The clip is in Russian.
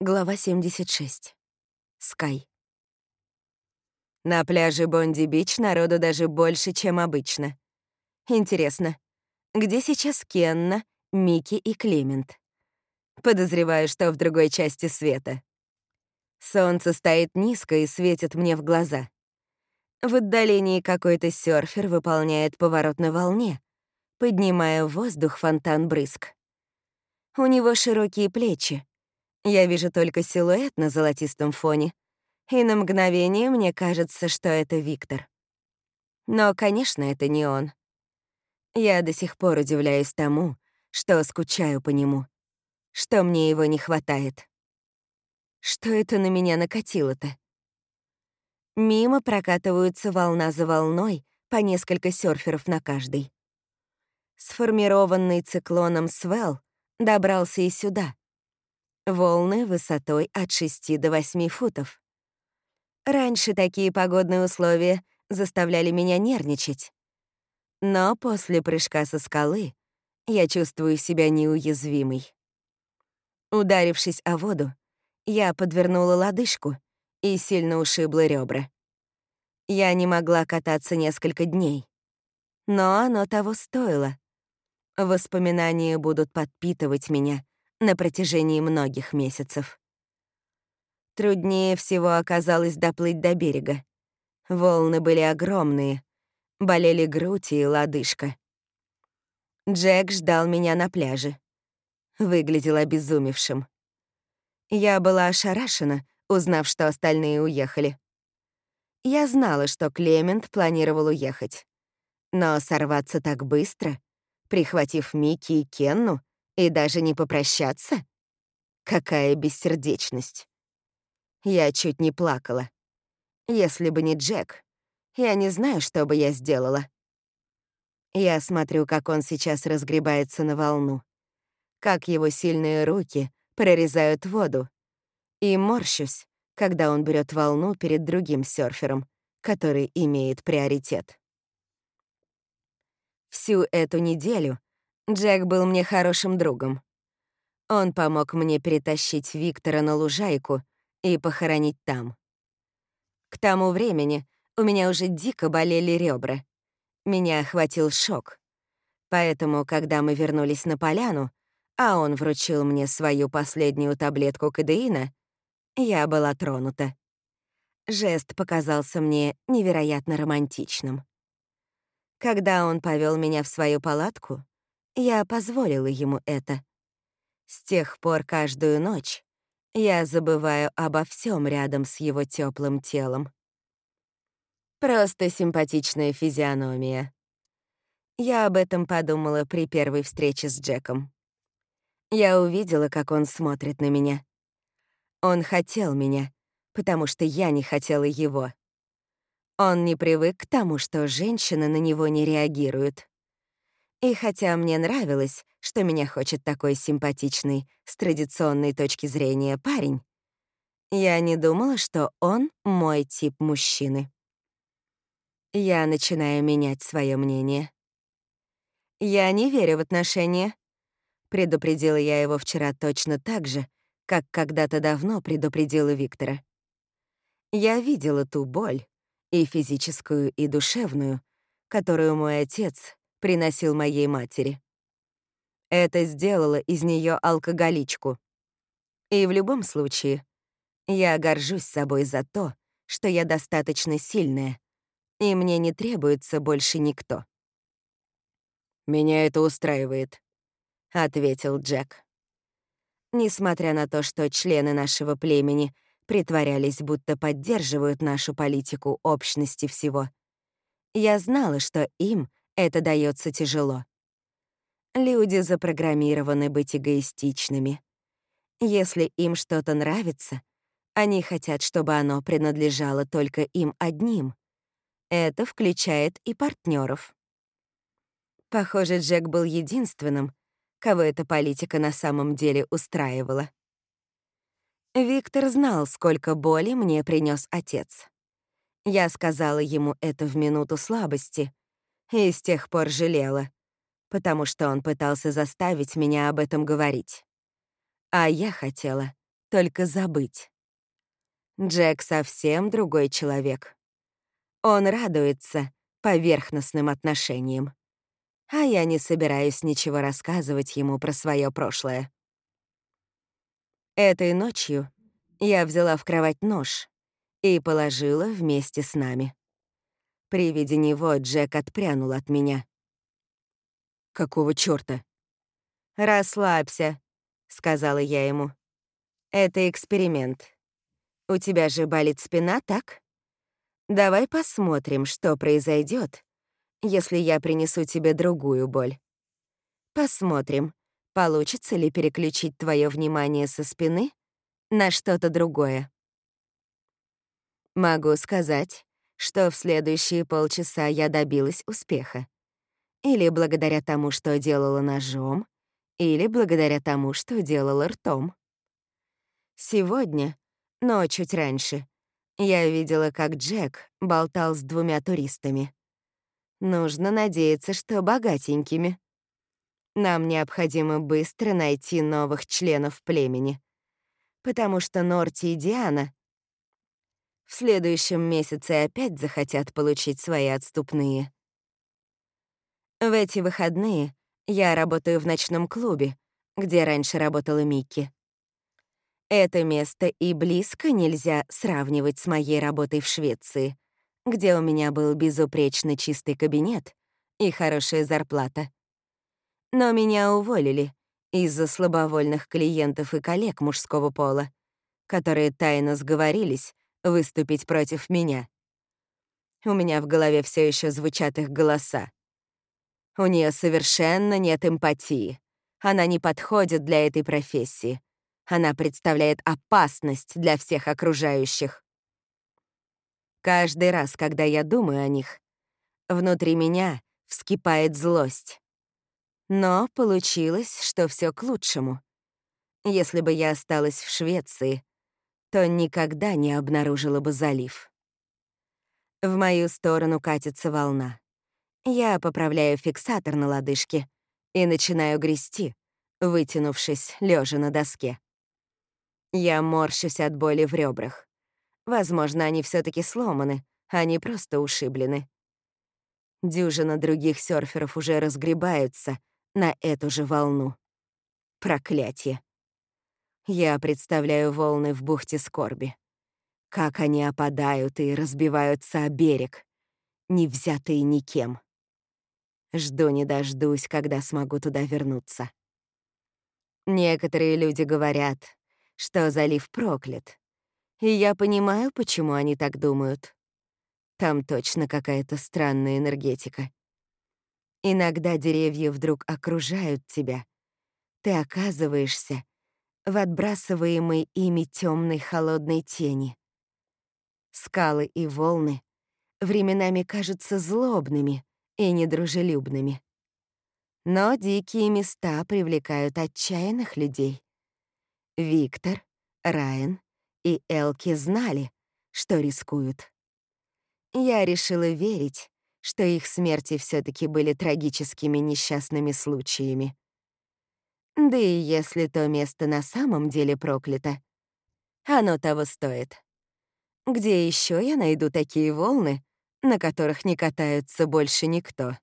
Глава 76. Скай. На пляже Бонди-Бич народу даже больше, чем обычно. Интересно, где сейчас Кенна, Микки и Клемент? Подозреваю, что в другой части света. Солнце стоит низко и светит мне в глаза. В отдалении какой-то серфер выполняет поворот на волне, поднимая в воздух фонтан брызг. У него широкие плечи, я вижу только силуэт на золотистом фоне, и на мгновение мне кажется, что это Виктор. Но, конечно, это не он. Я до сих пор удивляюсь тому, что скучаю по нему, что мне его не хватает. Что это на меня накатило-то? Мимо прокатываются волна за волной, по несколько серферов на каждой. Сформированный циклоном свел добрался и сюда, Волны высотой от 6 до 8 футов. Раньше такие погодные условия заставляли меня нервничать. Но после прыжка со скалы я чувствую себя неуязвимой. Ударившись о воду, я подвернула лодыжку и сильно ушибла ребра. Я не могла кататься несколько дней. Но оно того стоило. Воспоминания будут подпитывать меня, на протяжении многих месяцев. Труднее всего оказалось доплыть до берега. Волны были огромные, болели грудь и лодыжка. Джек ждал меня на пляже. Выглядел обезумевшим. Я была ошарашена, узнав, что остальные уехали. Я знала, что Клемент планировал уехать. Но сорваться так быстро, прихватив Микки и Кенну, и даже не попрощаться? Какая бессердечность. Я чуть не плакала. Если бы не Джек, я не знаю, что бы я сделала. Я смотрю, как он сейчас разгребается на волну, как его сильные руки прорезают воду, и морщусь, когда он берет волну перед другим серфером, который имеет приоритет. Всю эту неделю Джек был мне хорошим другом. Он помог мне перетащить Виктора на лужайку и похоронить там. К тому времени у меня уже дико болели ребра. Меня охватил шок. Поэтому, когда мы вернулись на поляну, а он вручил мне свою последнюю таблетку кадеина, я была тронута. Жест показался мне невероятно романтичным. Когда он повел меня в свою палатку, я позволила ему это. С тех пор каждую ночь я забываю обо всем рядом с его теплым телом. Просто симпатичная физиономия. Я об этом подумала при первой встрече с Джеком. Я увидела, как он смотрит на меня. Он хотел меня, потому что я не хотела его. Он не привык к тому, что женщины на него не реагируют. И хотя мне нравилось, что меня хочет такой симпатичный, с традиционной точки зрения парень, я не думала, что он мой тип мужчины. Я начинаю менять свое мнение. «Я не верю в отношения», — предупредила я его вчера точно так же, как когда-то давно предупредила Виктора. Я видела ту боль, и физическую, и душевную, которую мой отец приносил моей матери. Это сделало из нее алкоголичку. И в любом случае, я горжусь собой за то, что я достаточно сильная, и мне не требуется больше никто. «Меня это устраивает», — ответил Джек. Несмотря на то, что члены нашего племени притворялись, будто поддерживают нашу политику общности всего, я знала, что им это дается тяжело. Люди запрограммированы быть эгоистичными. Если им что-то нравится, они хотят, чтобы оно принадлежало только им одним. Это включает и партнеров. Похоже, Джек был единственным, кого эта политика на самом деле устраивала. Виктор знал, сколько боли мне принес отец. Я сказала ему это в минуту слабости, и с тех пор жалела, потому что он пытался заставить меня об этом говорить. А я хотела только забыть. Джек совсем другой человек. Он радуется поверхностным отношениям. А я не собираюсь ничего рассказывать ему про свое прошлое. Этой ночью я взяла в кровать нож и положила вместе с нами. При виде него Джек отпрянул от меня. «Какого чёрта?» «Расслабься», — сказала я ему. «Это эксперимент. У тебя же болит спина, так? Давай посмотрим, что произойдет, если я принесу тебе другую боль. Посмотрим, получится ли переключить твое внимание со спины на что-то другое. Могу сказать, что в следующие полчаса я добилась успеха. Или благодаря тому, что делала ножом, или благодаря тому, что делала ртом. Сегодня, но чуть раньше, я видела, как Джек болтал с двумя туристами. Нужно надеяться, что богатенькими. Нам необходимо быстро найти новых членов племени, потому что Норти и Диана в следующем месяце опять захотят получить свои отступные. В эти выходные я работаю в ночном клубе, где раньше работала Микки. Это место и близко нельзя сравнивать с моей работой в Швеции, где у меня был безупречно чистый кабинет и хорошая зарплата. Но меня уволили из-за слабовольных клиентов и коллег мужского пола, которые тайно сговорились выступить против меня. У меня в голове все еще звучат их голоса. У нее совершенно нет эмпатии. Она не подходит для этой профессии. Она представляет опасность для всех окружающих. Каждый раз, когда я думаю о них, внутри меня вскипает злость. Но получилось, что все к лучшему. Если бы я осталась в Швеции, то никогда не обнаружила бы залив. В мою сторону катится волна. Я поправляю фиксатор на лодыжке и начинаю грести, вытянувшись, лежа на доске. Я морщусь от боли в ребрах. Возможно, они все таки сломаны, не просто ушиблены. Дюжина других серферов уже разгребаются на эту же волну. Проклятие. Я представляю волны в бухте скорби. Как они опадают и разбиваются о берег, не взятые никем. Жду не дождусь, когда смогу туда вернуться. Некоторые люди говорят, что залив проклят. И я понимаю, почему они так думают. Там точно какая-то странная энергетика. Иногда деревья вдруг окружают тебя. Ты оказываешься в отбрасываемой ими темной холодной тени. Скалы и волны временами кажутся злобными и недружелюбными. Но дикие места привлекают отчаянных людей. Виктор, Райан и Элки знали, что рискуют. Я решила верить, что их смерти все таки были трагическими несчастными случаями. Да и если то место на самом деле проклято, оно того стоит. Где еще я найду такие волны, на которых не катаются больше никто?